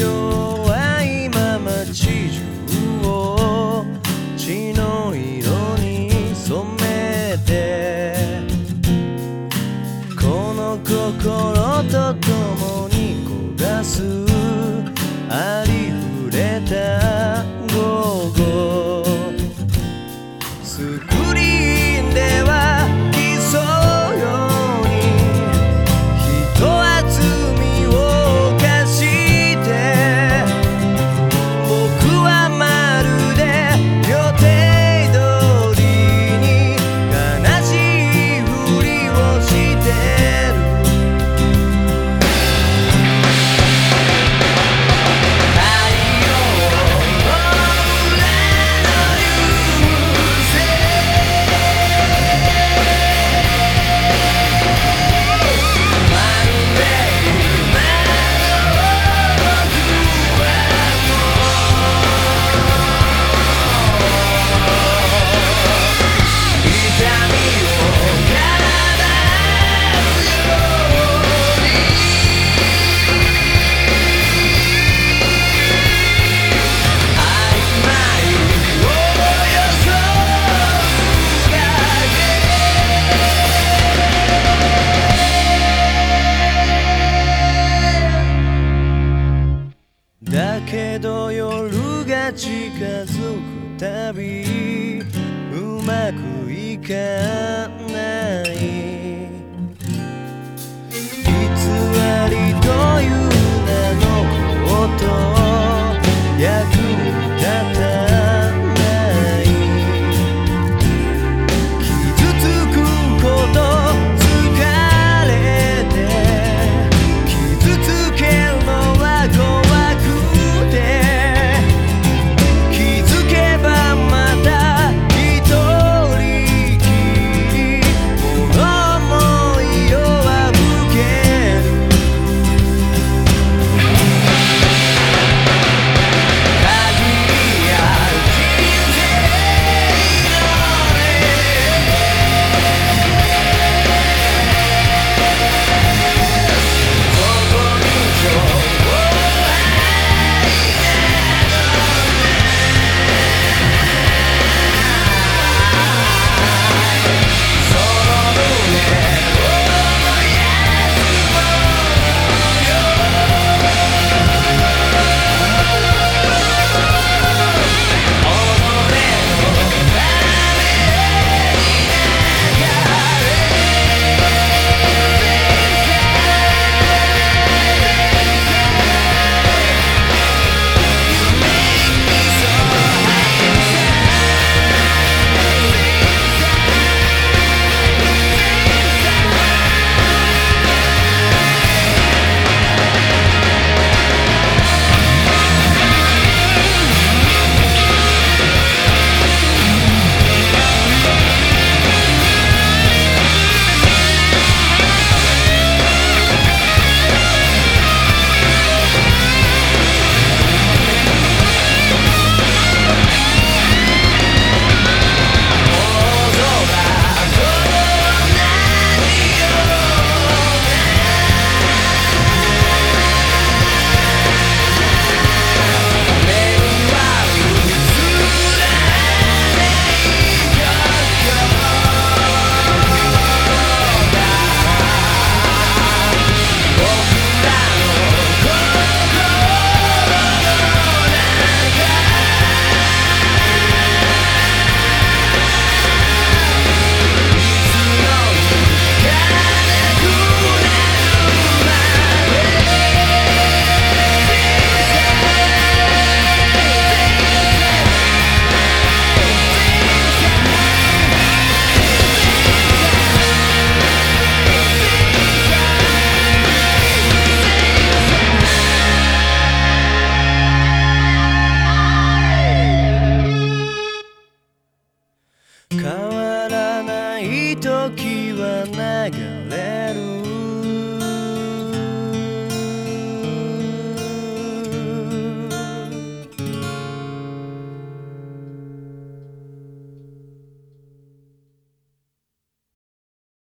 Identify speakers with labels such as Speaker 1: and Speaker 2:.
Speaker 1: 弱いまま地中を血の色に染めてこの心と共に焦がすありふれたづくたびうまくいかん。変わらない時は長い